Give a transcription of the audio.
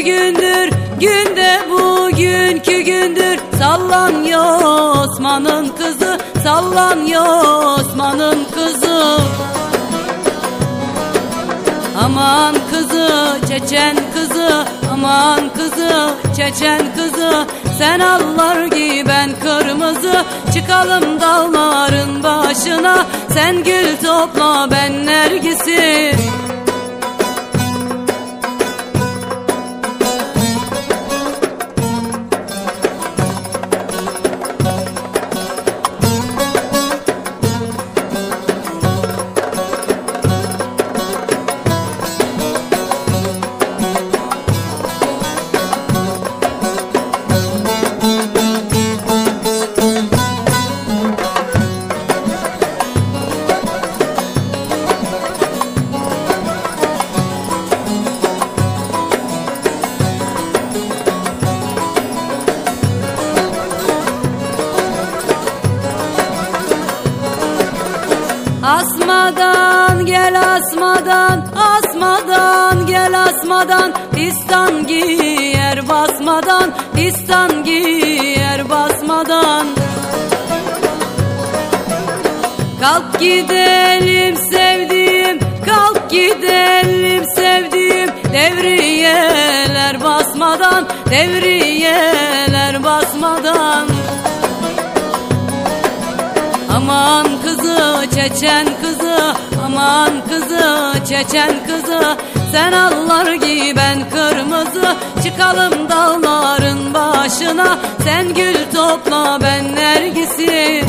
gündür Günde bugünkü gündür. Sallanıyor Osman'ın kızı Sallanıyor Osman'ın kızı. Aman kızı Çeçen kızı Aman kızı Çeçen kızı. Sen allar giy ben kırmızı. Çıkalım dağların başına. Sen gül topla ben nergisi Asmadan gel asmadan asmadan gel asmadan. Pistan giyer basmadan pistan giyer basmadan. Kalk gidelim sevdiğim kalk gidelim sevdiğim. Devriyeler basmadan devriyeler basmadan Aman kızı çeçen kızı aman kızı çeçen kızı. Sen allar giy ben kırmızı. Çıkalım dağların başına. Sen gül topla ben nergisi